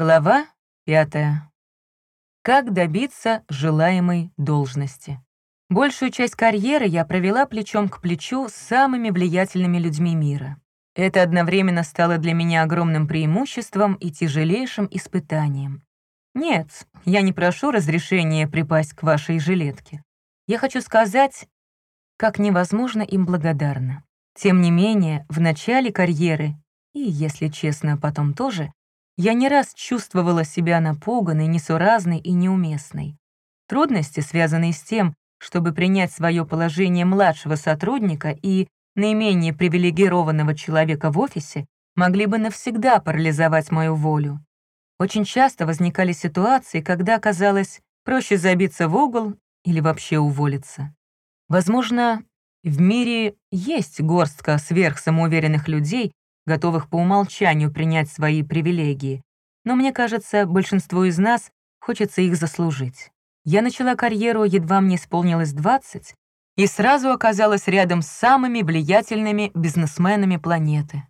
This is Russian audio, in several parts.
Глава пятая. Как добиться желаемой должности? Большую часть карьеры я провела плечом к плечу с самыми влиятельными людьми мира. Это одновременно стало для меня огромным преимуществом и тяжелейшим испытанием. Нет, я не прошу разрешения припасть к вашей жилетке. Я хочу сказать, как невозможно им благодарна. Тем не менее, в начале карьеры, и, если честно, потом тоже, я не раз чувствовала себя напуганной, несуразной и неуместной. Трудности, связанные с тем, чтобы принять свое положение младшего сотрудника и наименее привилегированного человека в офисе, могли бы навсегда парализовать мою волю. Очень часто возникали ситуации, когда казалось проще забиться в угол или вообще уволиться. Возможно, в мире есть горстка сверхсамоуверенных людей, готовых по умолчанию принять свои привилегии, но мне кажется, большинству из нас хочется их заслужить. Я начала карьеру, едва мне исполнилось 20, и сразу оказалась рядом с самыми влиятельными бизнесменами планеты.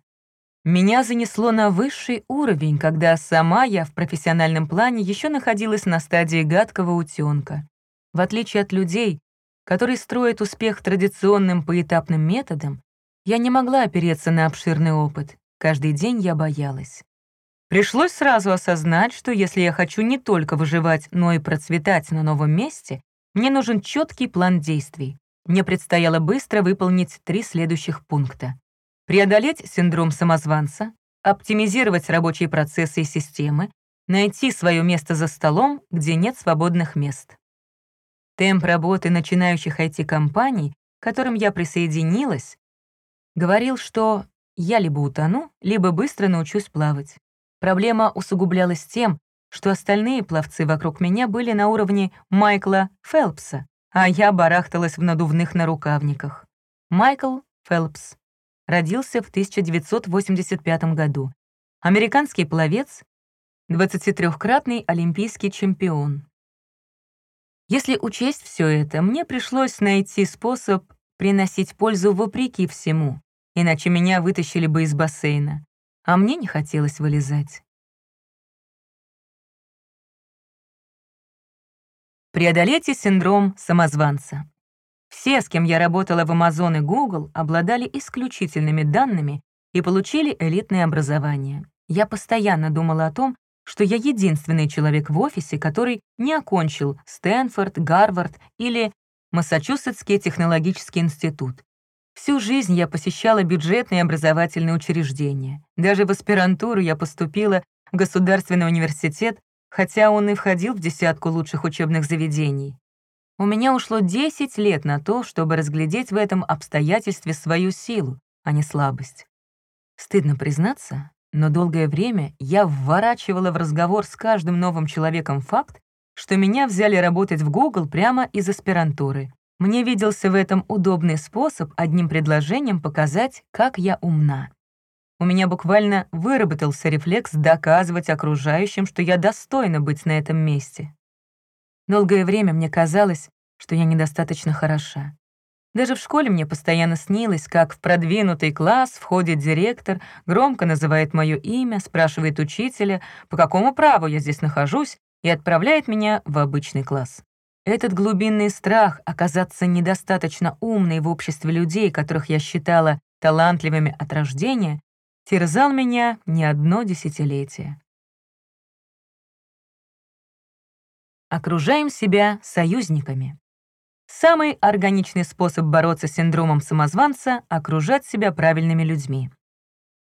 Меня занесло на высший уровень, когда сама я в профессиональном плане еще находилась на стадии гадкого утенка. В отличие от людей, которые строят успех традиционным поэтапным методом, я не могла опереться на обширный опыт. Каждый день я боялась. Пришлось сразу осознать, что если я хочу не только выживать, но и процветать на новом месте, мне нужен четкий план действий. Мне предстояло быстро выполнить три следующих пункта. Преодолеть синдром самозванца, оптимизировать рабочие процессы и системы, найти свое место за столом, где нет свободных мест. Темп работы начинающих IT-компаний, к которым я присоединилась, говорил, что я либо утону, либо быстро научусь плавать. Проблема усугублялась тем, что остальные пловцы вокруг меня были на уровне Майкла Фелпса, а я барахталась в надувных нарукавниках. Майкл Фелпс родился в 1985 году. Американский пловец, 23-кратный олимпийский чемпион. Если учесть все это, мне пришлось найти способ приносить пользу вопреки всему, иначе меня вытащили бы из бассейна а мне не хотелось вылезать. Преодолейте синдром самозванца. Все, с кем я работала в Amazon и Google, обладали исключительными данными и получили элитное образование. Я постоянно думала о том, что я единственный человек в офисе, который не окончил Стэнфорд, Гарвард или Массачусетский технологический институт. Всю жизнь я посещала бюджетные образовательные учреждения. Даже в аспирантуру я поступила в Государственный университет, хотя он и входил в десятку лучших учебных заведений. У меня ушло 10 лет на то, чтобы разглядеть в этом обстоятельстве свою силу, а не слабость. Стыдно признаться, но долгое время я вворачивала в разговор с каждым новым человеком факт, что меня взяли работать в Google прямо из аспирантуры. Мне виделся в этом удобный способ одним предложением показать, как я умна. У меня буквально выработался рефлекс доказывать окружающим, что я достойна быть на этом месте. Долгое время мне казалось, что я недостаточно хороша. Даже в школе мне постоянно снилось, как в продвинутый класс входит директор, громко называет мое имя, спрашивает учителя, по какому праву я здесь нахожусь, и отправляет меня в обычный класс. Этот глубинный страх оказаться недостаточно умной в обществе людей, которых я считала талантливыми от рождения, терзал меня не одно десятилетие. Окружаем себя союзниками. Самый органичный способ бороться с синдромом самозванца — окружать себя правильными людьми.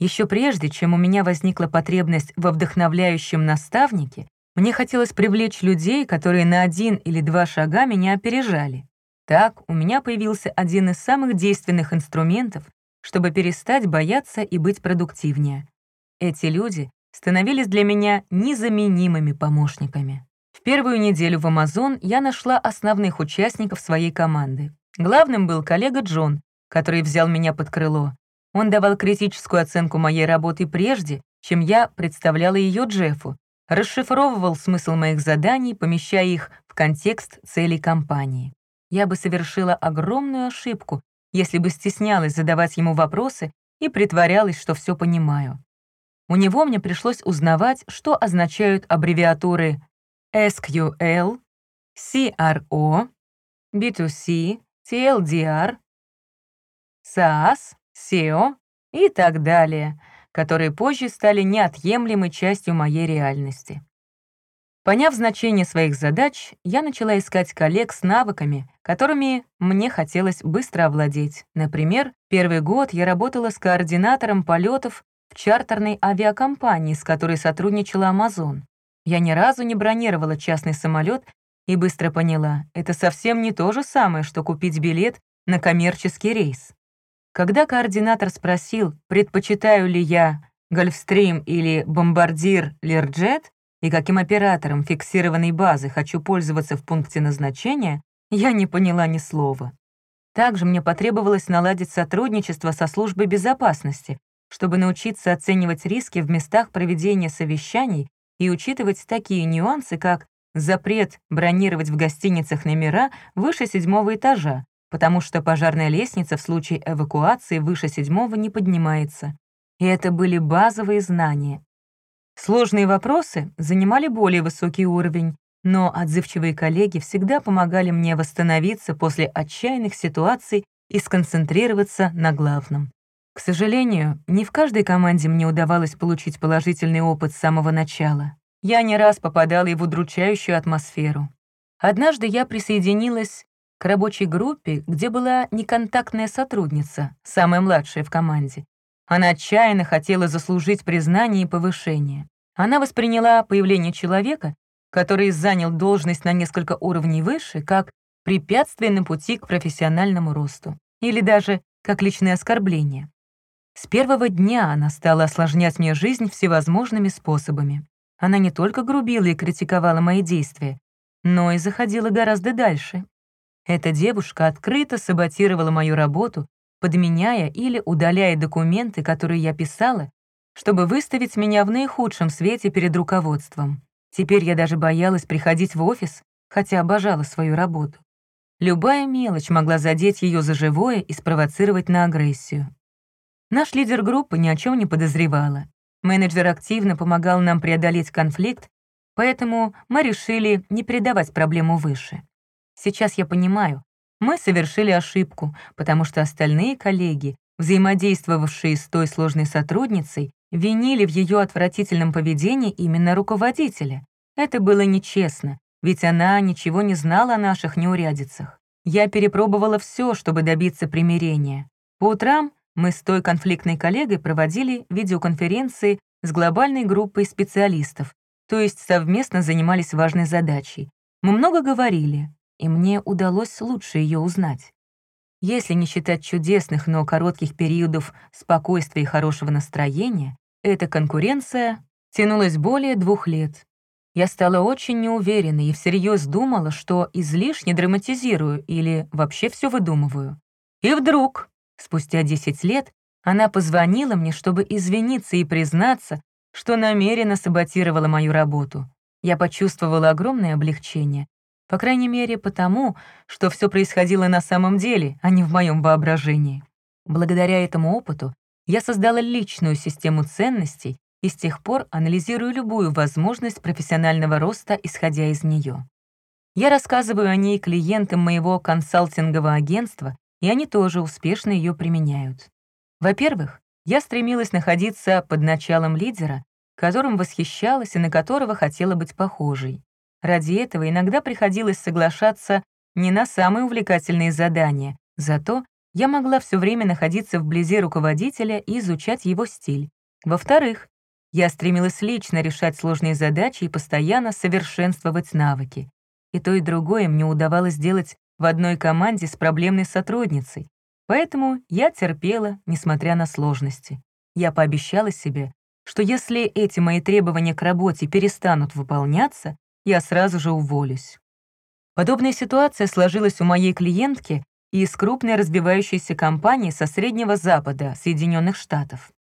Еще прежде, чем у меня возникла потребность во вдохновляющем наставнике, мне хотелось привлечь людей, которые на один или два шага меня опережали. Так у меня появился один из самых действенных инструментов, чтобы перестать бояться и быть продуктивнее. Эти люди становились для меня незаменимыми помощниками. В первую неделю в Amazon я нашла основных участников своей команды. Главным был коллега Джон, который взял меня под крыло. Он давал критическую оценку моей работы прежде, чем я представляла ее Джеффу, расшифровывал смысл моих заданий, помещая их в контекст целей компании. Я бы совершила огромную ошибку, если бы стеснялась задавать ему вопросы и притворялась, что все понимаю. У него мне пришлось узнавать, что означают аббревиатуры SQL, CRO, B2C, TLDR, SaaS, SEO и так далее, которые позже стали неотъемлемой частью моей реальности. Поняв значение своих задач, я начала искать коллег с навыками, которыми мне хотелось быстро овладеть. Например, первый год я работала с координатором полетов в чартерной авиакомпании, с которой сотрудничала Amazon. Я ни разу не бронировала частный самолет и быстро поняла, это совсем не то же самое, что купить билет на коммерческий рейс. Когда координатор спросил, предпочитаю ли я Гольфстрим или бомбардир Лерджет, и каким оператором фиксированной базы хочу пользоваться в пункте назначения, я не поняла ни слова. Также мне потребовалось наладить сотрудничество со службой безопасности, чтобы научиться оценивать риски в местах проведения совещаний и учитывать такие нюансы, как запрет бронировать в гостиницах номера выше седьмого этажа, потому что пожарная лестница в случае эвакуации выше седьмого не поднимается. И это были базовые знания, Сложные вопросы занимали более высокий уровень, но отзывчивые коллеги всегда помогали мне восстановиться после отчаянных ситуаций и сконцентрироваться на главном. К сожалению, не в каждой команде мне удавалось получить положительный опыт с самого начала. Я не раз попадала и в удручающую атмосферу. Однажды я присоединилась к рабочей группе, где была неконтактная сотрудница, самая младшая в команде. Она отчаянно хотела заслужить признание и повышение. Она восприняла появление человека, который занял должность на несколько уровней выше, как препятствие на пути к профессиональному росту или даже как личное оскорбление. С первого дня она стала осложнять мне жизнь всевозможными способами. Она не только грубила и критиковала мои действия, но и заходила гораздо дальше. Эта девушка открыто саботировала мою работу подменяя или удаляя документы, которые я писала, чтобы выставить меня в наихудшем свете перед руководством. Теперь я даже боялась приходить в офис, хотя обожала свою работу. Любая мелочь могла задеть ее за живое и спровоцировать на агрессию. Наш лидер группы ни о чем не подозревала. Менеджер активно помогал нам преодолеть конфликт, поэтому мы решили не передавать проблему выше. Сейчас я понимаю, мы совершили ошибку, потому что остальные коллеги, взаимодействовавшие с той сложной сотрудницей, винили в ее отвратительном поведении именно руководителя. Это было нечестно, ведь она ничего не знала о наших неурядицах. Я перепробовала все, чтобы добиться примирения. По утрам мы с той конфликтной коллегой проводили видеоконференции с глобальной группой специалистов, то есть совместно занимались важной задачей. Мы много говорили, и мне удалось лучше ее узнать. Если не считать чудесных, но коротких периодов спокойствия и хорошего настроения, эта конкуренция тянулась более двух лет. Я стала очень неуверенной и всерьез думала, что излишне драматизирую или вообще все выдумываю. И вдруг, спустя 10 лет, она позвонила мне, чтобы извиниться и признаться, что намеренно саботировала мою работу. Я почувствовала огромное облегчение по крайней мере, потому, что все происходило на самом деле, а не в моем воображении. Благодаря этому опыту я создала личную систему ценностей и с тех пор анализирую любую возможность профессионального роста, исходя из нее. Я рассказываю о ней клиентам моего консалтингового агентства, и они тоже успешно ее применяют. Во-первых, я стремилась находиться под началом лидера, которым восхищалась и на которого хотела быть похожей. Ради этого иногда приходилось соглашаться не на самые увлекательные задания, зато я могла все время находиться вблизи руководителя и изучать его стиль. Во-вторых, я стремилась лично решать сложные задачи и постоянно совершенствовать навыки. И то, и другое мне удавалось сделать в одной команде с проблемной сотрудницей. Поэтому я терпела, несмотря на сложности. Я пообещала себе, что если эти мои требования к работе перестанут выполняться, я сразу же уволюсь. Подобная ситуация сложилась у моей клиентки из крупной разбивающейся компании со Среднего Запада, Соединенных Штатов.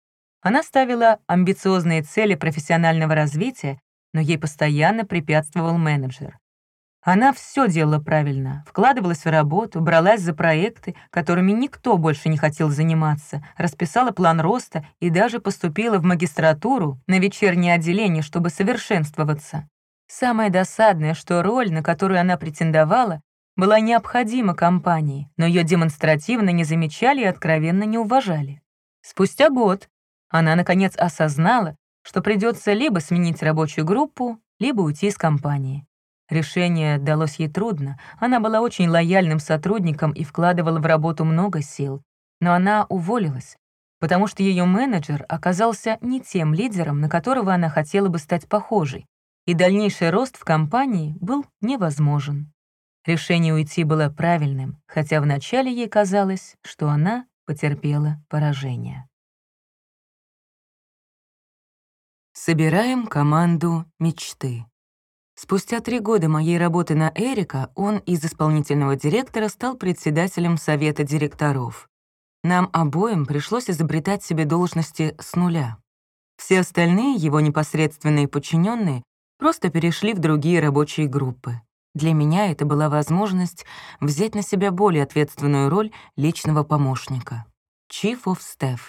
Она ставила амбициозные цели профессионального развития, но ей постоянно препятствовал менеджер. Она все делала правильно, вкладывалась в работу, бралась за проекты, которыми никто больше не хотел заниматься, расписала план роста и даже поступила в магистратуру на вечернее отделение, чтобы совершенствоваться. Самое досадное, что роль, на которую она претендовала, была необходима компании, но ее демонстративно не замечали и откровенно не уважали. Спустя год она, наконец, осознала, что придется либо сменить рабочую группу, либо уйти из компании. Решение далось ей трудно. Она была очень лояльным сотрудником и вкладывала в работу много сил. Но она уволилась, потому что ее менеджер оказался не тем лидером, на которого она хотела бы стать похожей, и дальнейший рост в компании был невозможен. Решение уйти было правильным, хотя вначале ей казалось, что она потерпела поражение. Собираем команду мечты. Спустя три года моей работы на Эрика он из исполнительного директора стал председателем совета директоров. Нам обоим пришлось изобретать себе должности с нуля. Все остальные, его непосредственные подчиненные, просто перешли в другие рабочие группы. Для меня это была возможность взять на себя более ответственную роль личного помощника. Chief of Staff.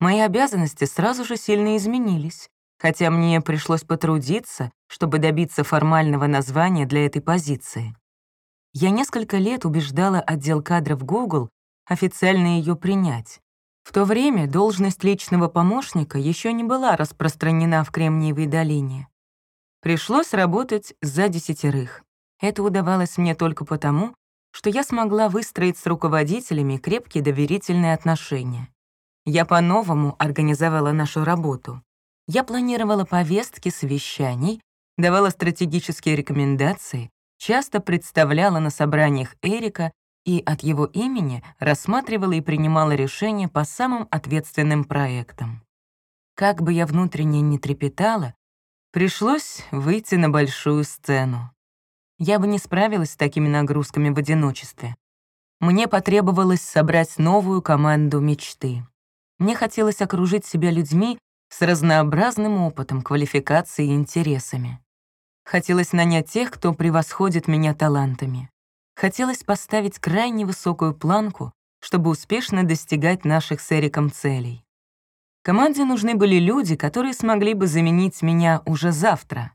Мои обязанности сразу же сильно изменились хотя мне пришлось потрудиться, чтобы добиться формального названия для этой позиции. Я несколько лет убеждала отдел кадров Google официально ее принять. В то время должность личного помощника еще не была распространена в Кремниевой долине. Пришлось работать за десятерых. Это удавалось мне только потому, что я смогла выстроить с руководителями крепкие доверительные отношения. Я по-новому организовала нашу работу. Я планировала повестки совещаний, давала стратегические рекомендации, часто представляла на собраниях Эрика и от его имени рассматривала и принимала решения по самым ответственным проектам. Как бы я внутренне не трепетала, пришлось выйти на большую сцену. Я бы не справилась с такими нагрузками в одиночестве. Мне потребовалось собрать новую команду мечты. Мне хотелось окружить себя людьми, с разнообразным опытом, квалификацией и интересами. Хотелось нанять тех, кто превосходит меня талантами. Хотелось поставить крайне высокую планку, чтобы успешно достигать наших с Эриком целей. Команде нужны были люди, которые смогли бы заменить меня уже завтра.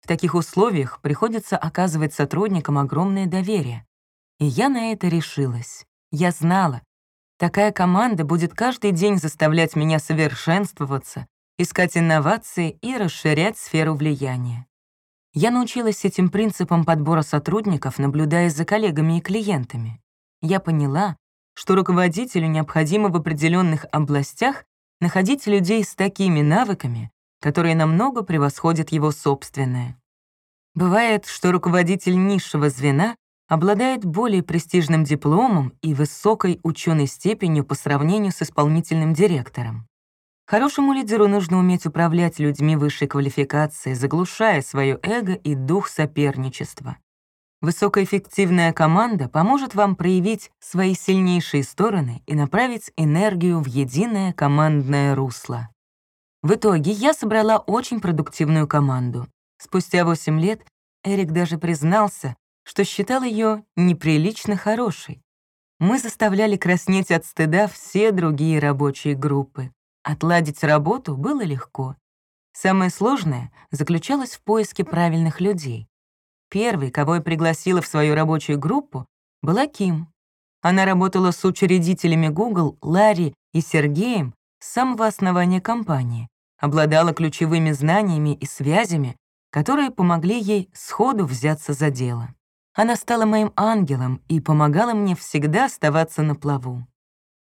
В таких условиях приходится оказывать сотрудникам огромное доверие. И я на это решилась. Я знала, Такая команда будет каждый день заставлять меня совершенствоваться, искать инновации и расширять сферу влияния. Я научилась этим принципам подбора сотрудников, наблюдая за коллегами и клиентами. Я поняла, что руководителю необходимо в определенных областях находить людей с такими навыками, которые намного превосходят его собственное. Бывает, что руководитель низшего звена обладает более престижным дипломом и высокой ученой степенью по сравнению с исполнительным директором. Хорошему лидеру нужно уметь управлять людьми высшей квалификации, заглушая свое эго и дух соперничества. Высокоэффективная команда поможет вам проявить свои сильнейшие стороны и направить энергию в единое командное русло. В итоге я собрала очень продуктивную команду. Спустя 8 лет Эрик даже признался, что считал ее неприлично хорошей. Мы заставляли краснеть от стыда все другие рабочие группы. Отладить работу было легко. Самое сложное заключалось в поиске правильных людей. Первой, кого я пригласила в свою рабочую группу, была Ким. Она работала с учредителями Google, Ларри и Сергеем с самого основания компании, обладала ключевыми знаниями и связями, которые помогли ей сходу взяться за дело. Она стала моим ангелом и помогала мне всегда оставаться на плаву.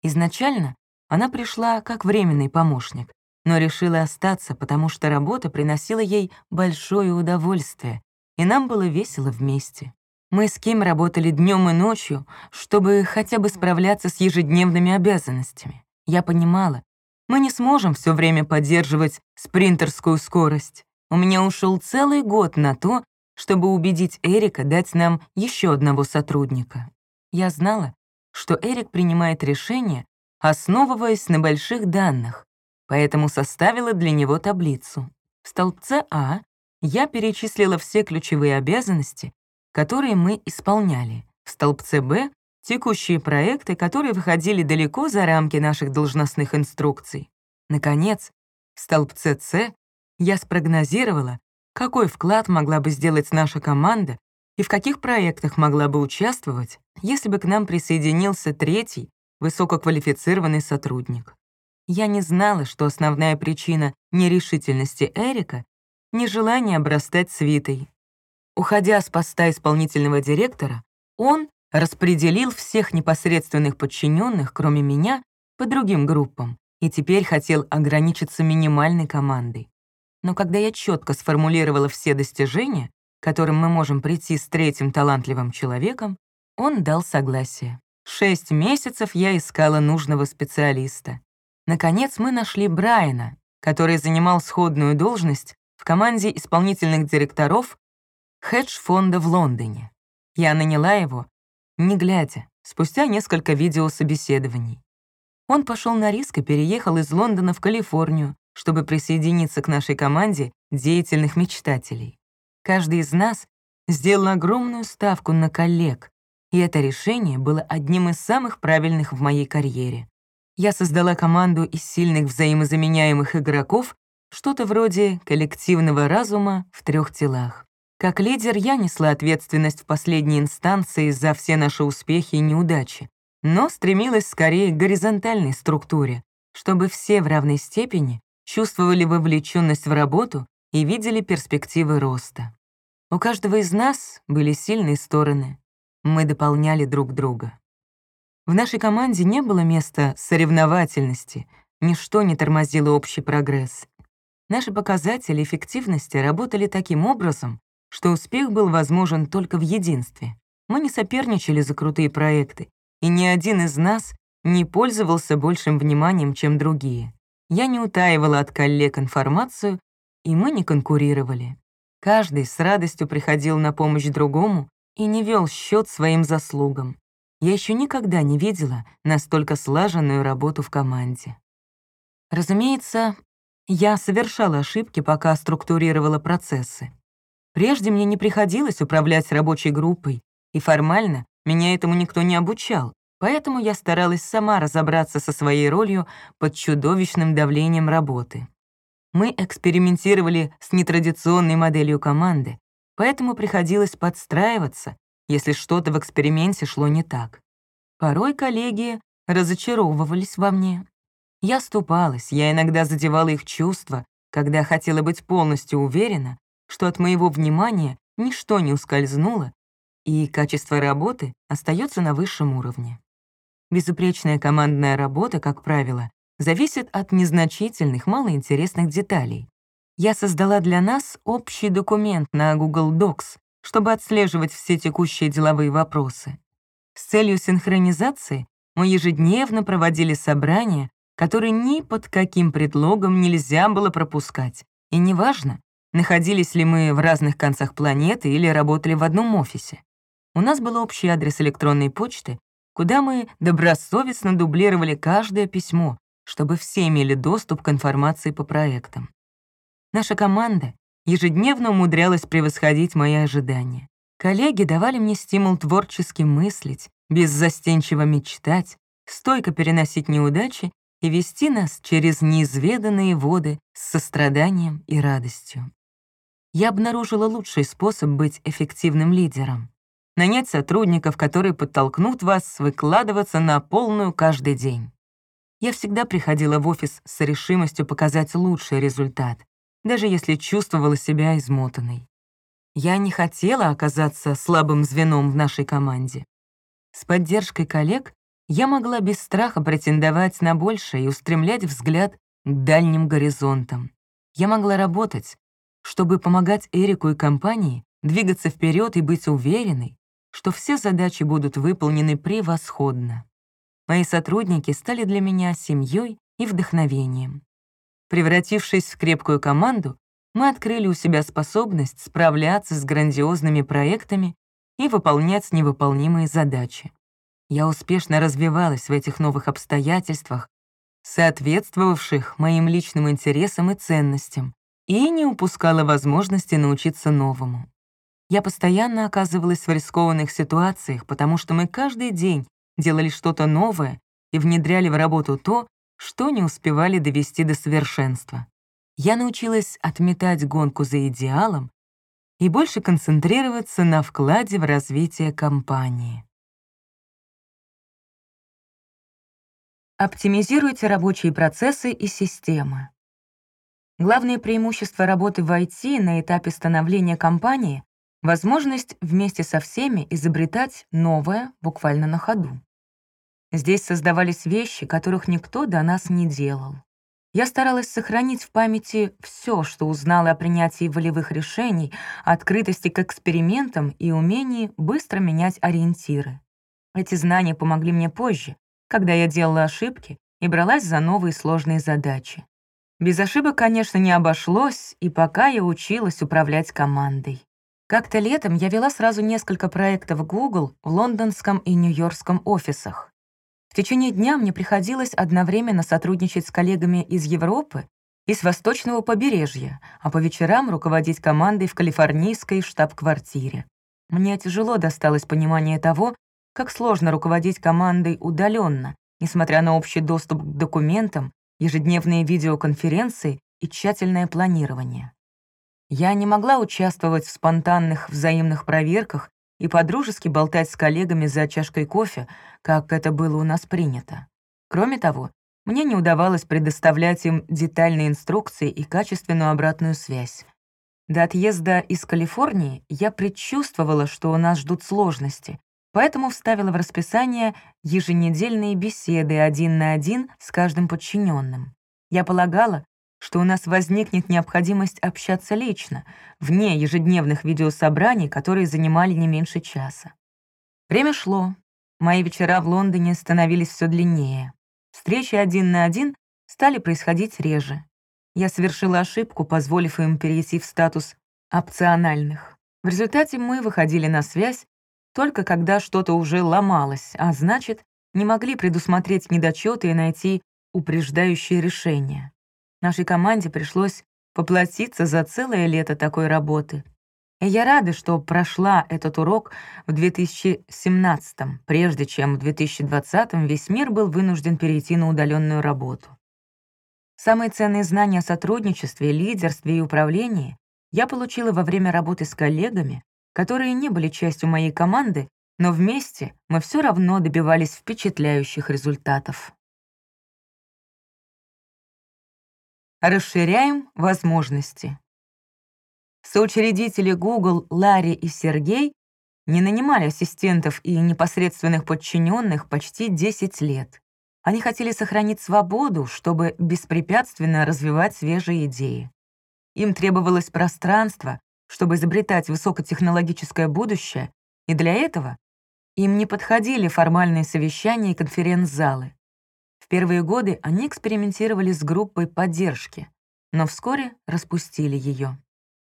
Изначально она пришла как временный помощник, но решила остаться, потому что работа приносила ей большое удовольствие, и нам было весело вместе. Мы с Ким работали днем и ночью, чтобы хотя бы справляться с ежедневными обязанностями. Я понимала, мы не сможем все время поддерживать спринтерскую скорость. У меня ушел целый год на то, чтобы убедить Эрика дать нам еще одного сотрудника. Я знала, что Эрик принимает решения, основываясь на больших данных, поэтому составила для него таблицу. В столбце А я перечислила все ключевые обязанности, которые мы исполняли. В столбце «Б» — текущие проекты, которые выходили далеко за рамки наших должностных инструкций. Наконец, в столбце «С» я спрогнозировала, какой вклад могла бы сделать наша команда и в каких проектах могла бы участвовать, если бы к нам присоединился третий, высококвалифицированный сотрудник. Я не знала, что основная причина нерешительности Эрика — нежелание обрастать свитой. Уходя с поста исполнительного директора, он распределил всех непосредственных подчиненных, кроме меня, по другим группам, и теперь хотел ограничиться минимальной командой. Но когда я четко сформулировала все достижения, к которым мы можем прийти с третьим талантливым человеком, он дал согласие. Шесть месяцев я искала нужного специалиста. Наконец мы нашли Брайана, который занимал сходную должность в команде исполнительных директоров хедж-фонда в Лондоне. Я наняла его, не глядя, спустя несколько видеособеседований. Он пошел на риск и переехал из Лондона в Калифорнию, чтобы присоединиться к нашей команде деятельных мечтателей. Каждый из нас сделал огромную ставку на коллег, и это решение было одним из самых правильных в моей карьере. Я создала команду из сильных взаимозаменяемых игроков, что-то вроде коллективного разума в трех телах. Как лидер я несла ответственность в последней инстанции за все наши успехи и неудачи, но стремилась скорее к горизонтальной структуре, чтобы все в равной степени чувствовали вовлеченность в работу и видели перспективы роста. У каждого из нас были сильные стороны. Мы дополняли друг друга. В нашей команде не было места соревновательности, ничто не тормозило общий прогресс. Наши показатели эффективности работали таким образом, что успех был возможен только в единстве. Мы не соперничали за крутые проекты, и ни один из нас не пользовался большим вниманием, чем другие. Я не утаивала от коллег информацию, и мы не конкурировали. Каждый с радостью приходил на помощь другому и не вел счет своим заслугам. Я еще никогда не видела настолько слаженную работу в команде. Разумеется, я совершала ошибки, пока структурировала процессы. Прежде мне не приходилось управлять рабочей группой, и формально меня этому никто не обучал. Поэтому я старалась сама разобраться со своей ролью под чудовищным давлением работы. Мы экспериментировали с нетрадиционной моделью команды, поэтому приходилось подстраиваться, если что-то в эксперименте шло не так. Порой коллеги разочаровывались во мне. Я ступалась, я иногда задевала их чувства, когда хотела быть полностью уверена, что от моего внимания ничто не ускользнуло, и качество работы остается на высшем уровне. Безупречная командная работа, как правило, зависит от незначительных, малоинтересных деталей. Я создала для нас общий документ на Google Docs, чтобы отслеживать все текущие деловые вопросы. С целью синхронизации мы ежедневно проводили собрания, которые ни под каким предлогом нельзя было пропускать. И неважно, находились ли мы в разных концах планеты или работали в одном офисе. У нас был общий адрес электронной почты, куда мы добросовестно дублировали каждое письмо, чтобы все имели доступ к информации по проектам. Наша команда ежедневно умудрялась превосходить мои ожидания. Коллеги давали мне стимул творчески мыслить, беззастенчиво мечтать, стойко переносить неудачи и вести нас через неизведанные воды с состраданием и радостью. Я обнаружила лучший способ быть эффективным лидером нанять сотрудников, которые подтолкнут вас выкладываться на полную каждый день. Я всегда приходила в офис с решимостью показать лучший результат, даже если чувствовала себя измотанной. Я не хотела оказаться слабым звеном в нашей команде. С поддержкой коллег я могла без страха претендовать на большее и устремлять взгляд к дальним горизонтам. Я могла работать, чтобы помогать Эрику и компании двигаться вперед и быть уверенной, что все задачи будут выполнены превосходно. Мои сотрудники стали для меня семьей и вдохновением. Превратившись в крепкую команду, мы открыли у себя способность справляться с грандиозными проектами и выполнять невыполнимые задачи. Я успешно развивалась в этих новых обстоятельствах, соответствовавших моим личным интересам и ценностям, и не упускала возможности научиться новому. Я постоянно оказывалась в рискованных ситуациях, потому что мы каждый день делали что-то новое и внедряли в работу то, что не успевали довести до совершенства. Я научилась отметать гонку за идеалом и больше концентрироваться на вкладе в развитие компании. Оптимизируйте рабочие процессы и системы. Главное преимущество работы в IT на этапе становления компании — возможность вместе со всеми изобретать новое буквально на ходу. Здесь создавались вещи, которых никто до нас не делал. Я старалась сохранить в памяти все, что узнала о принятии волевых решений, открытости к экспериментам и умении быстро менять ориентиры. Эти знания помогли мне позже, когда я делала ошибки и бралась за новые сложные задачи. Без ошибок, конечно, не обошлось, и пока я училась управлять командой. Как-то летом я вела сразу несколько проектов Google в лондонском и нью-йоркском офисах. В течение дня мне приходилось одновременно сотрудничать с коллегами из Европы и с восточного побережья, а по вечерам руководить командой в калифорнийской штаб-квартире. Мне тяжело досталось понимание того, как сложно руководить командой удаленно, несмотря на общий доступ к документам, ежедневные видеоконференции и тщательное планирование. Я не могла участвовать в спонтанных взаимных проверках и подружески болтать с коллегами за чашкой кофе, как это было у нас принято. Кроме того, мне не удавалось предоставлять им детальные инструкции и качественную обратную связь. До отъезда из Калифорнии я предчувствовала, что нас ждут сложности, поэтому вставила в расписание еженедельные беседы один на один с каждым подчиненным. Я полагала, что у нас возникнет необходимость общаться лично, вне ежедневных видеособраний, которые занимали не меньше часа. Время шло. Мои вечера в Лондоне становились все длиннее. Встречи один на один стали происходить реже. Я совершила ошибку, позволив им перейти в статус опциональных. В результате мы выходили на связь только когда что-то уже ломалось, а значит, не могли предусмотреть недочеты и найти упреждающие решения. Нашей команде пришлось поплатиться за целое лето такой работы. И я рада, что прошла этот урок в 2017 прежде чем в 2020 весь мир был вынужден перейти на удаленную работу. Самые ценные знания о сотрудничестве, лидерстве и управлении я получила во время работы с коллегами, которые не были частью моей команды, но вместе мы все равно добивались впечатляющих результатов. Расширяем возможности. Соучредители Google Ларри и Сергей не нанимали ассистентов и непосредственных подчиненных почти 10 лет. Они хотели сохранить свободу, чтобы беспрепятственно развивать свежие идеи. Им требовалось пространство, чтобы изобретать высокотехнологическое будущее, и для этого им не подходили формальные совещания и конференц-залы. В первые годы они экспериментировали с группой поддержки, но вскоре распустили ее.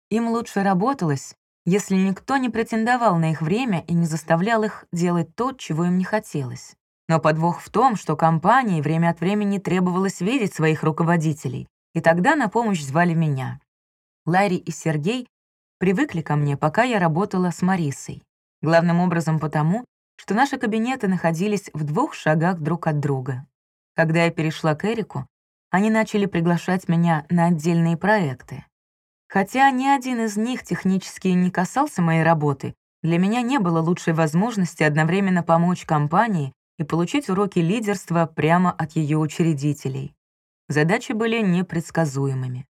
Им лучше работалось, если никто не претендовал на их время и не заставлял их делать то, чего им не хотелось. Но подвох в том, что компании время от времени требовалось видеть своих руководителей, и тогда на помощь звали меня. Ларри и Сергей привыкли ко мне, пока я работала с Марисой. Главным образом потому, что наши кабинеты находились в двух шагах друг от друга. Когда я перешла к Эрику, они начали приглашать меня на отдельные проекты. Хотя ни один из них технически не касался моей работы, для меня не было лучшей возможности одновременно помочь компании и получить уроки лидерства прямо от ее учредителей. Задачи были непредсказуемыми.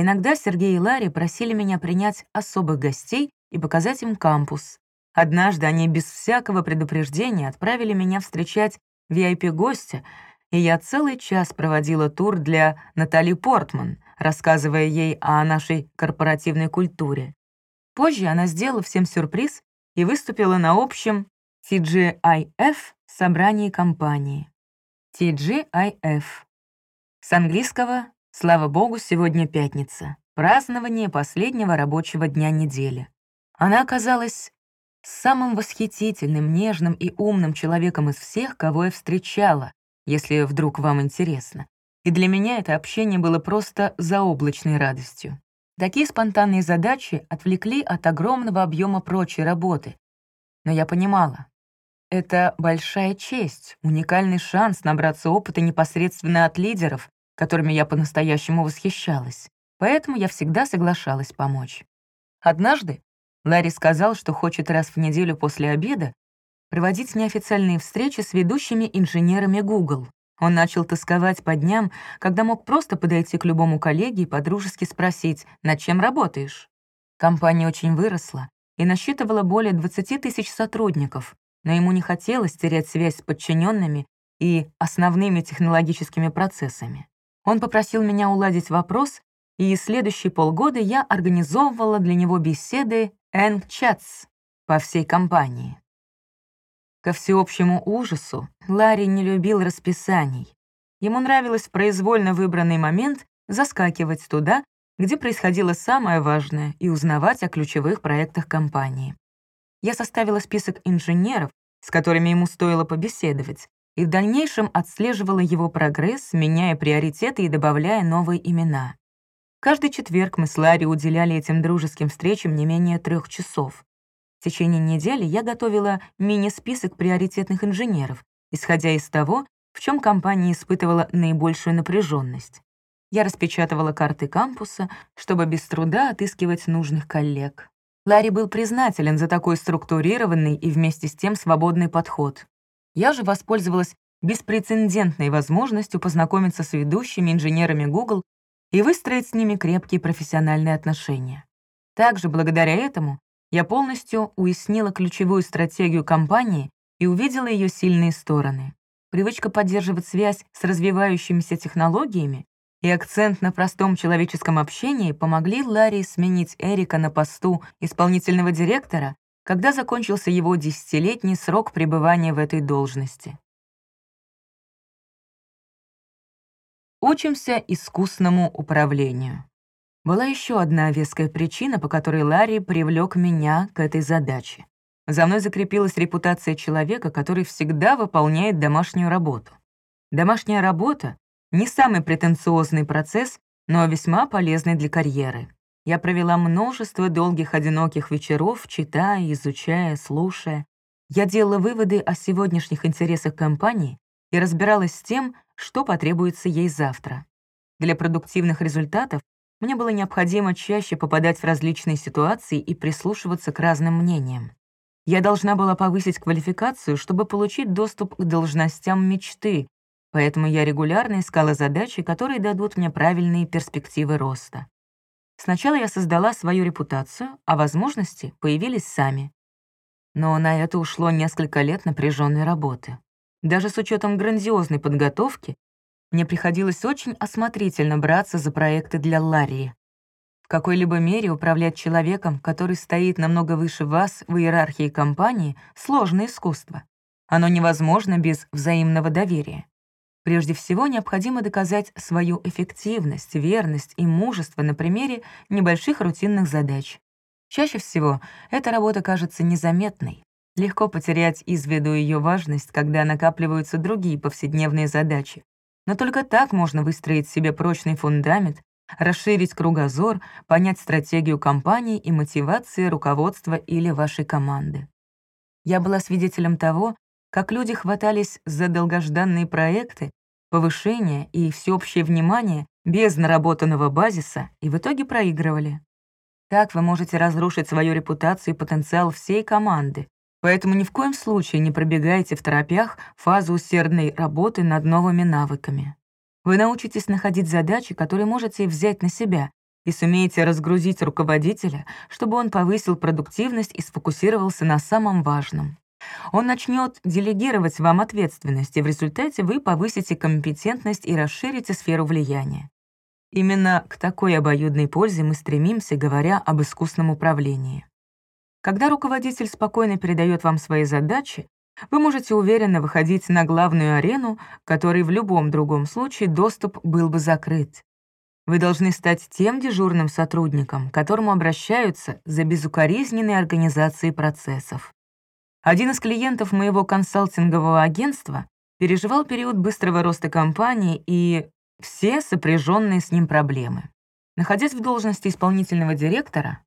Иногда Сергей и Ларри просили меня принять особых гостей и показать им кампус. Однажды они без всякого предупреждения отправили меня встречать VIP-гостя, и я целый час проводила тур для Натали Портман, рассказывая ей о нашей корпоративной культуре. Позже она сделала всем сюрприз и выступила на общем TGIF собрании компании. TGIF. С английского «Слава богу, сегодня пятница. Празднование последнего рабочего дня недели». Она оказалась самым восхитительным, нежным и умным человеком из всех, кого я встречала, если вдруг вам интересно. И для меня это общение было просто заоблачной радостью. Такие спонтанные задачи отвлекли от огромного объема прочей работы. Но я понимала, это большая честь, уникальный шанс набраться опыта непосредственно от лидеров, которыми я по-настоящему восхищалась. Поэтому я всегда соглашалась помочь. Однажды Ларри сказал, что хочет раз в неделю после обеда проводить неофициальные встречи с ведущими инженерами Google. Он начал тосковать по дням, когда мог просто подойти к любому коллеге и подружески спросить, над чем работаешь. Компания очень выросла и насчитывала более 20 тысяч сотрудников, но ему не хотелось терять связь с подчиненными и основными технологическими процессами. Он попросил меня уладить вопрос, и следующие полгода я организовывала для него беседы «Энг-чатс» по всей компании. Ко всеобщему ужасу Ларри не любил расписаний. Ему нравилось в произвольно выбранный момент заскакивать туда, где происходило самое важное, и узнавать о ключевых проектах компании. Я составила список инженеров, с которыми ему стоило побеседовать, и в дальнейшем отслеживала его прогресс, меняя приоритеты и добавляя новые имена. Каждый четверг мы с Ларри уделяли этим дружеским встречам не менее трех часов. В течение недели я готовила мини-список приоритетных инженеров, исходя из того, в чем компания испытывала наибольшую напряженность. Я распечатывала карты кампуса, чтобы без труда отыскивать нужных коллег. Ларри был признателен за такой структурированный и вместе с тем свободный подход. Я же воспользовалась беспрецедентной возможностью познакомиться с ведущими инженерами Google и выстроить с ними крепкие профессиональные отношения. Также благодаря этому я полностью уяснила ключевую стратегию компании и увидела ее сильные стороны. Привычка поддерживать связь с развивающимися технологиями и акцент на простом человеческом общении помогли Ларри сменить Эрика на посту исполнительного директора, когда закончился его десятилетний срок пребывания в этой должности. Учимся искусному управлению. Была еще одна веская причина, по которой Ларри привлек меня к этой задаче. За мной закрепилась репутация человека, который всегда выполняет домашнюю работу. Домашняя работа — не самый претенциозный процесс, но весьма полезный для карьеры. Я провела множество долгих одиноких вечеров, читая, изучая, слушая. Я делала выводы о сегодняшних интересах компании и разбиралась с тем, что потребуется ей завтра. Для продуктивных результатов мне было необходимо чаще попадать в различные ситуации и прислушиваться к разным мнениям. Я должна была повысить квалификацию, чтобы получить доступ к должностям мечты, поэтому я регулярно искала задачи, которые дадут мне правильные перспективы роста. Сначала я создала свою репутацию, а возможности появились сами. Но на это ушло несколько лет напряженной работы. Даже с учетом грандиозной подготовки мне приходилось очень осмотрительно браться за проекты для Ларри. В какой-либо мере управлять человеком, который стоит намного выше вас в иерархии компании, сложное искусство. Оно невозможно без взаимного доверия. Прежде всего, необходимо доказать свою эффективность, верность и мужество на примере небольших рутинных задач. Чаще всего эта работа кажется незаметной. Легко потерять из виду ее важность, когда накапливаются другие повседневные задачи, но только так можно выстроить себе прочный фундамент, расширить кругозор, понять стратегию компании и мотивации руководства или вашей команды. Я была свидетелем того, как люди хватались за долгожданные проекты, повышение и всеобщее внимание без наработанного базиса и в итоге проигрывали. Так вы можете разрушить свою репутацию и потенциал всей команды, Поэтому ни в коем случае не пробегайте в торопях фазу усердной работы над новыми навыками. Вы научитесь находить задачи, которые можете взять на себя, и сумеете разгрузить руководителя, чтобы он повысил продуктивность и сфокусировался на самом важном. Он начнет делегировать вам ответственность, и в результате вы повысите компетентность и расширите сферу влияния. Именно к такой обоюдной пользе мы стремимся, говоря об искусном управлении. Когда руководитель спокойно передает вам свои задачи, вы можете уверенно выходить на главную арену, которой в любом другом случае доступ был бы закрыт. Вы должны стать тем дежурным сотрудником, к которому обращаются за безукоризненной организацией процессов. Один из клиентов моего консалтингового агентства переживал период быстрого роста компании и все сопряженные с ним проблемы. Находясь в должности исполнительного директора,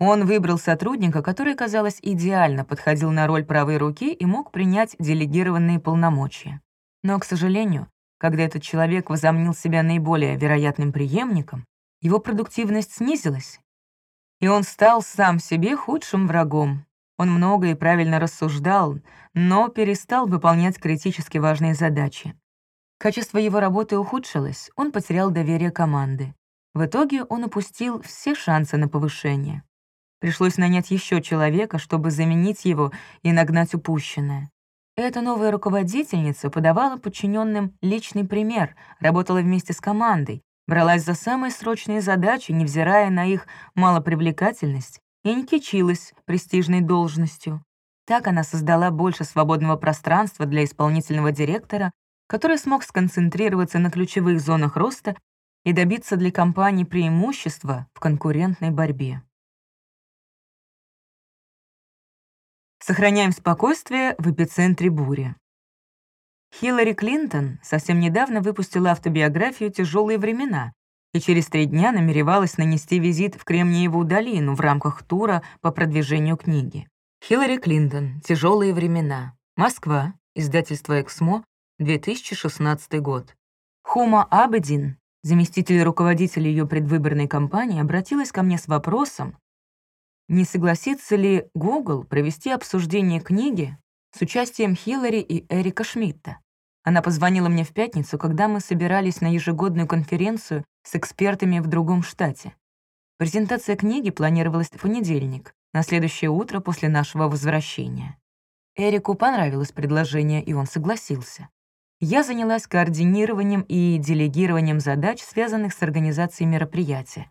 он выбрал сотрудника, который, казалось, идеально подходил на роль правой руки и мог принять делегированные полномочия. Но, к сожалению, когда этот человек возомнил себя наиболее вероятным преемником, его продуктивность снизилась, и он стал сам себе худшим врагом. Он много и правильно рассуждал, но перестал выполнять критически важные задачи. Качество его работы ухудшилось, он потерял доверие команды. В итоге он упустил все шансы на повышение. Пришлось нанять еще человека, чтобы заменить его и нагнать упущенное. Эта новая руководительница подавала подчиненным личный пример, работала вместе с командой, бралась за самые срочные задачи, невзирая на их малопривлекательность, и не кичилась престижной должностью. Так она создала больше свободного пространства для исполнительного директора, который смог сконцентрироваться на ключевых зонах роста и добиться для компании преимущества в конкурентной борьбе. Сохраняем спокойствие в эпицентре бури. Хиллари Клинтон совсем недавно выпустила автобиографию «Тяжелые времена» и через три дня намеревалась нанести визит в Кремниевую долину в рамках тура по продвижению книги. Хиллари Клинтон «Тяжелые времена». Москва. Издательство «Эксмо», 2016 год. Хума Абедин, заместитель руководителя ее предвыборной кампании, обратилась ко мне с вопросом, не согласится ли Google провести обсуждение книги с участием Хиллари и Эрика Шмидта. Она позвонила мне в пятницу, когда мы собирались на ежегодную конференцию с экспертами в другом штате. Презентация книги планировалась в понедельник, на следующее утро после нашего возвращения. Эрику понравилось предложение, и он согласился. Я занялась координированием и делегированием задач, связанных с организацией мероприятия.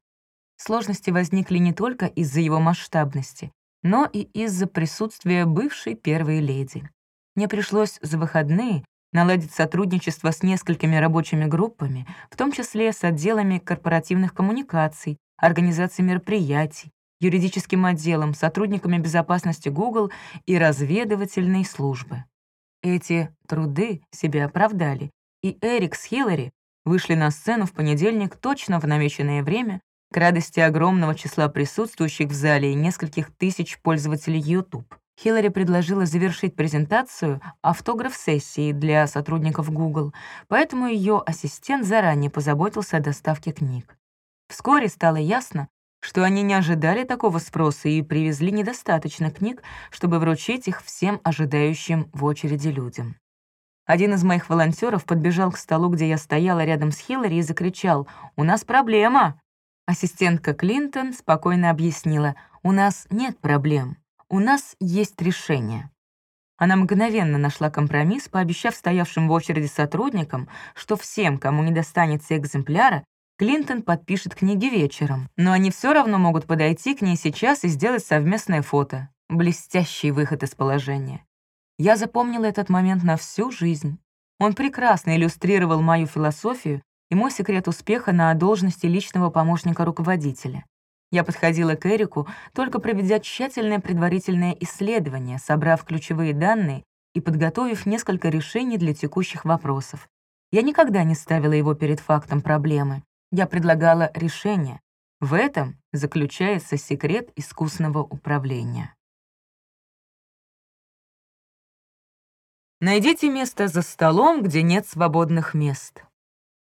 Сложности возникли не только из-за его масштабности, но и из-за присутствия бывшей первой леди. Мне пришлось за выходные наладить сотрудничество с несколькими рабочими группами, в том числе с отделами корпоративных коммуникаций, организацией мероприятий, юридическим отделом, сотрудниками безопасности Google и разведывательной службы. Эти труды себя оправдали, и Эрик с Хиллари вышли на сцену в понедельник точно в намеченное время к радости огромного числа присутствующих в зале и нескольких тысяч пользователей YouTube. Хиллари предложила завершить презентацию автограф-сессией для сотрудников Google, поэтому ее ассистент заранее позаботился о доставке книг. Вскоре стало ясно, что они не ожидали такого спроса и привезли недостаточно книг, чтобы вручить их всем ожидающим в очереди людям. Один из моих волонтеров подбежал к столу, где я стояла рядом с Хиллари, и закричал «У нас проблема!» Ассистентка Клинтон спокойно объяснила, «У нас нет проблем, у нас есть решение». Она мгновенно нашла компромисс, пообещав стоявшим в очереди сотрудникам, что всем, кому не достанется экземпляра, Клинтон подпишет книги вечером, но они все равно могут подойти к ней сейчас и сделать совместное фото. Блестящий выход из положения. Я запомнила этот момент на всю жизнь. Он прекрасно иллюстрировал мою философию и мой секрет успеха на должности личного помощника руководителя. Я подходила к Эрику, только проведя тщательное предварительное исследование, собрав ключевые данные и подготовив несколько решений для текущих вопросов. Я никогда не ставила его перед фактом проблемы. Я предлагала решение. В этом заключается секрет искусного управления. Найдите место за столом, где нет свободных мест.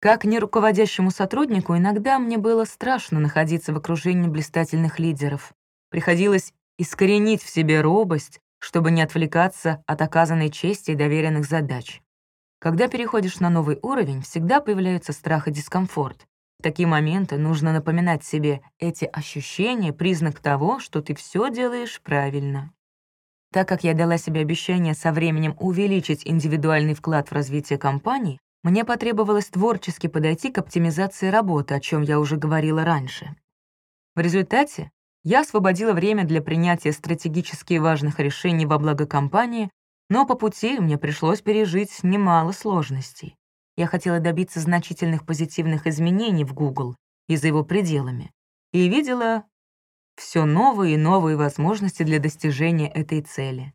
Как не руководящему сотруднику, иногда мне было страшно находиться в окружении блистательных лидеров. Приходилось искоренить в себе робость, чтобы не отвлекаться от оказанной чести и доверенных задач. Когда переходишь на новый уровень, всегда появляются страх и дискомфорт. В такие моменты нужно напоминать себе эти ощущения — признак того, что ты все делаешь правильно. Так как я дала себе обещание со временем увеличить индивидуальный вклад в развитие компании, мне потребовалось творчески подойти к оптимизации работы, о чем я уже говорила раньше. В результате я освободила время для принятия стратегически важных решений во благо компании, но по пути мне пришлось пережить немало сложностей. Я хотела добиться значительных позитивных изменений в Google и за его пределами, и видела все новые и новые возможности для достижения этой цели.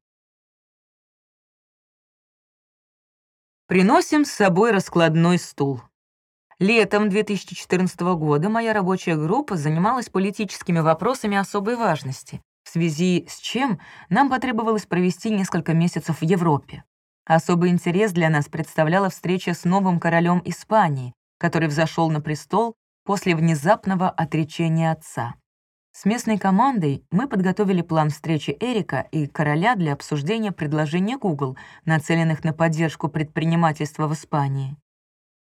Приносим с собой раскладной стул. Летом 2014 года моя рабочая группа занималась политическими вопросами особой важности, в связи с чем нам потребовалось провести несколько месяцев в Европе. Особый интерес для нас представляла встреча с новым королем Испании, который взошел на престол после внезапного отречения отца. С местной командой мы подготовили план встречи Эрика и короля для обсуждения предложений Google, нацеленных на поддержку предпринимательства в Испании.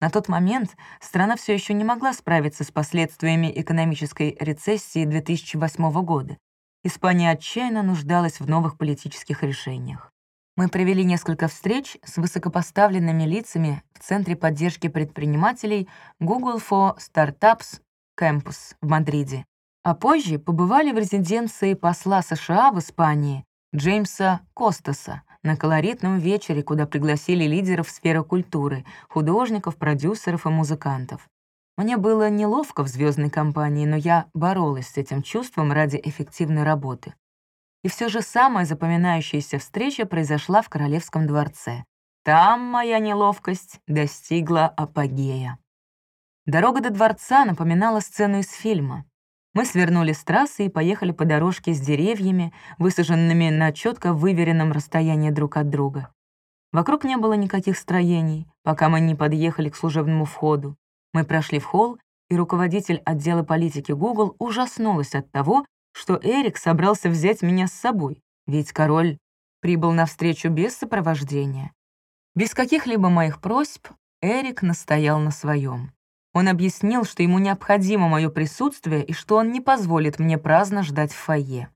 На тот момент страна все еще не могла справиться с последствиями экономической рецессии 2008 года. Испания отчаянно нуждалась в новых политических решениях. Мы провели несколько встреч с высокопоставленными лицами в Центре поддержки предпринимателей Google for Startups Campus в Мадриде, а позже побывали в резиденции посла США в Испании Джеймса Костаса на колоритном вечере, куда пригласили лидеров сферы культуры, художников, продюсеров и музыкантов. Мне было неловко в звездной компании, но я боролась с этим чувством ради эффективной работы. И все же самая запоминающаяся встреча произошла в Королевском дворце. Там моя неловкость достигла апогея. Дорога до дворца напоминала сцену из фильма. Мы свернули с трассы и поехали по дорожке с деревьями, высаженными на четко выверенном расстоянии друг от друга. Вокруг не было никаких строений, пока мы не подъехали к служебному входу. Мы прошли в холл, и руководитель отдела политики Google ужаснулась от того, что Эрик собрался взять меня с собой, ведь король прибыл навстречу без сопровождения. Без каких-либо моих просьб Эрик настоял на своем. Он объяснил, что ему необходимо мое присутствие и что он не позволит мне праздно ждать в фойе.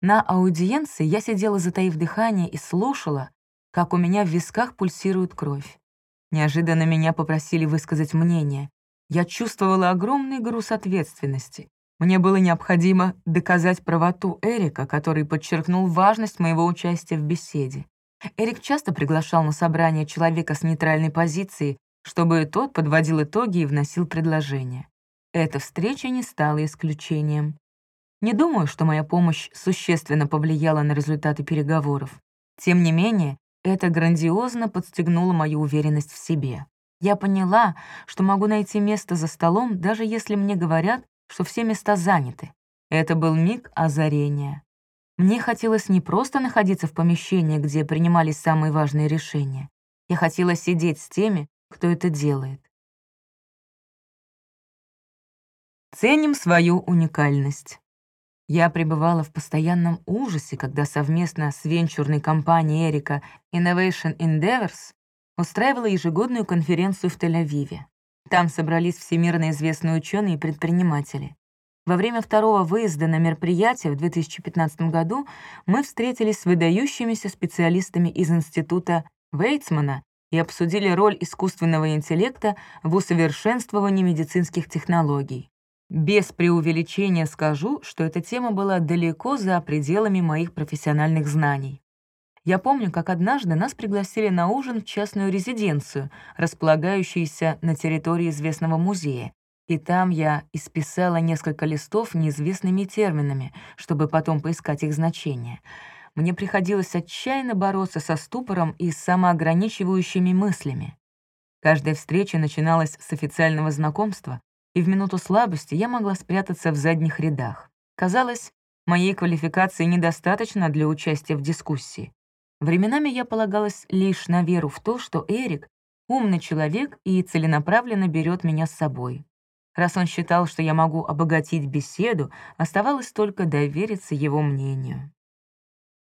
На аудиенции я сидела, затаив дыхание, и слушала, как у меня в висках пульсирует кровь. Неожиданно меня попросили высказать мнение. Я чувствовала огромный груз ответственности. Мне было необходимо доказать правоту Эрика, который подчеркнул важность моего участия в беседе. Эрик часто приглашал на собрание человека с нейтральной позицией, чтобы тот подводил итоги и вносил предложения. Эта встреча не стала исключением. Не думаю, что моя помощь существенно повлияла на результаты переговоров. Тем не менее, это грандиозно подстегнуло мою уверенность в себе. Я поняла, что могу найти место за столом, даже если мне говорят, что все места заняты. Это был миг озарения. Мне хотелось не просто находиться в помещении, где принимались самые важные решения. Я хотела сидеть с теми, кто это делает. Ценим свою уникальность. Я пребывала в постоянном ужасе, когда совместно с венчурной компанией Эрика Innovation Endeavors устраивала ежегодную конференцию в Тель-Авиве. Там собрались всемирно известные ученые и предприниматели. Во время второго выезда на мероприятие в 2015 году мы встретились с выдающимися специалистами из Института Вейцмана и обсудили роль искусственного интеллекта в усовершенствовании медицинских технологий. Без преувеличения скажу, что эта тема была далеко за пределами моих профессиональных знаний. Я помню, как однажды нас пригласили на ужин в частную резиденцию, располагающуюся на территории известного музея, и там я исписала несколько листов неизвестными терминами, чтобы потом поискать их значение — мне приходилось отчаянно бороться со ступором и самоограничивающими мыслями. Каждая встреча начиналась с официального знакомства, и в минуту слабости я могла спрятаться в задних рядах. Казалось, моей квалификации недостаточно для участия в дискуссии. Временами я полагалась лишь на веру в то, что Эрик — умный человек и целенаправленно берет меня с собой. Раз он считал, что я могу обогатить беседу, оставалось только довериться его мнению.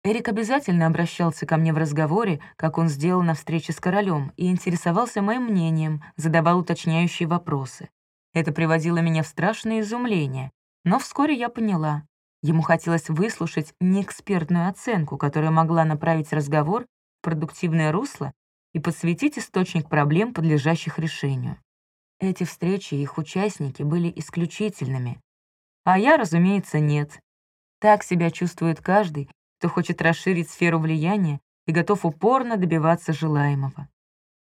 Эрик обязательно обращался ко мне в разговоре, как он сделал на встрече с королем, и интересовался моим мнением, задавал уточняющие вопросы. Это приводило меня в страшное изумление, но вскоре я поняла. Ему хотелось выслушать не экспертную оценку, которая могла направить разговор в продуктивное русло и подсветить источник проблем, подлежащих решению. Эти встречи и их участники были исключительными. А я, разумеется, нет. Так себя чувствует каждый, кто хочет расширить сферу влияния и готов упорно добиваться желаемого.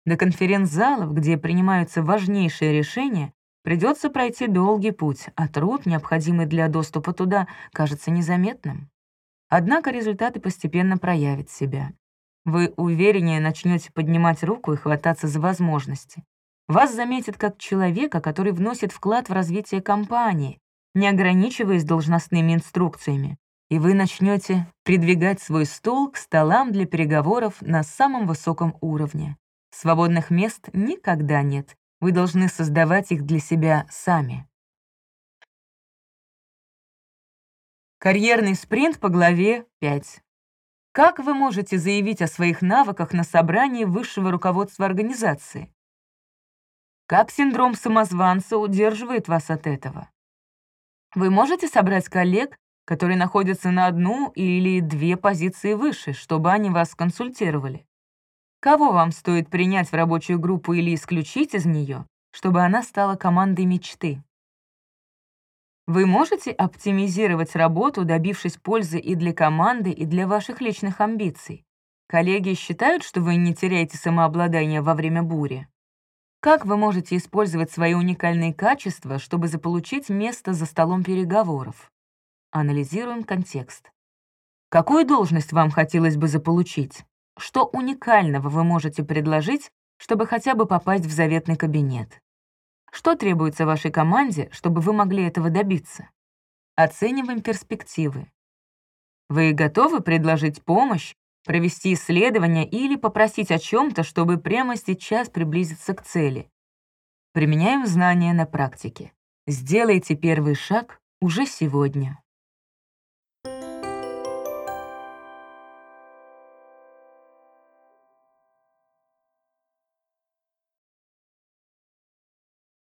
До конференц-залов, где принимаются важнейшие решения, придется пройти долгий путь, а труд, необходимый для доступа туда, кажется незаметным. Однако результаты постепенно проявят себя. Вы увереннее начнете поднимать руку и хвататься за возможности. Вас заметят как человека, который вносит вклад в развитие компании, не ограничиваясь должностными инструкциями, и вы начнете придвигать свой стол к столам для переговоров на самом высоком уровне. Свободных мест никогда нет. Вы должны создавать их для себя сами. Карьерный спринт по главе 5. Как вы можете заявить о своих навыках на собрании высшего руководства организации? Как синдром самозванца удерживает вас от этого? Вы можете собрать коллег, которые находятся на одну или две позиции выше, чтобы они вас консультировали? Кого вам стоит принять в рабочую группу или исключить из нее, чтобы она стала командой мечты? Вы можете оптимизировать работу, добившись пользы и для команды, и для ваших личных амбиций. Коллеги считают, что вы не теряете самообладание во время бури. Как вы можете использовать свои уникальные качества, чтобы заполучить место за столом переговоров? Анализируем контекст. Какую должность вам хотелось бы заполучить? Что уникального вы можете предложить, чтобы хотя бы попасть в заветный кабинет? Что требуется вашей команде, чтобы вы могли этого добиться? Оцениваем перспективы. Вы готовы предложить помощь, провести исследование или попросить о чем-то, чтобы прямо сейчас приблизиться к цели? Применяем знания на практике. Сделайте первый шаг уже сегодня.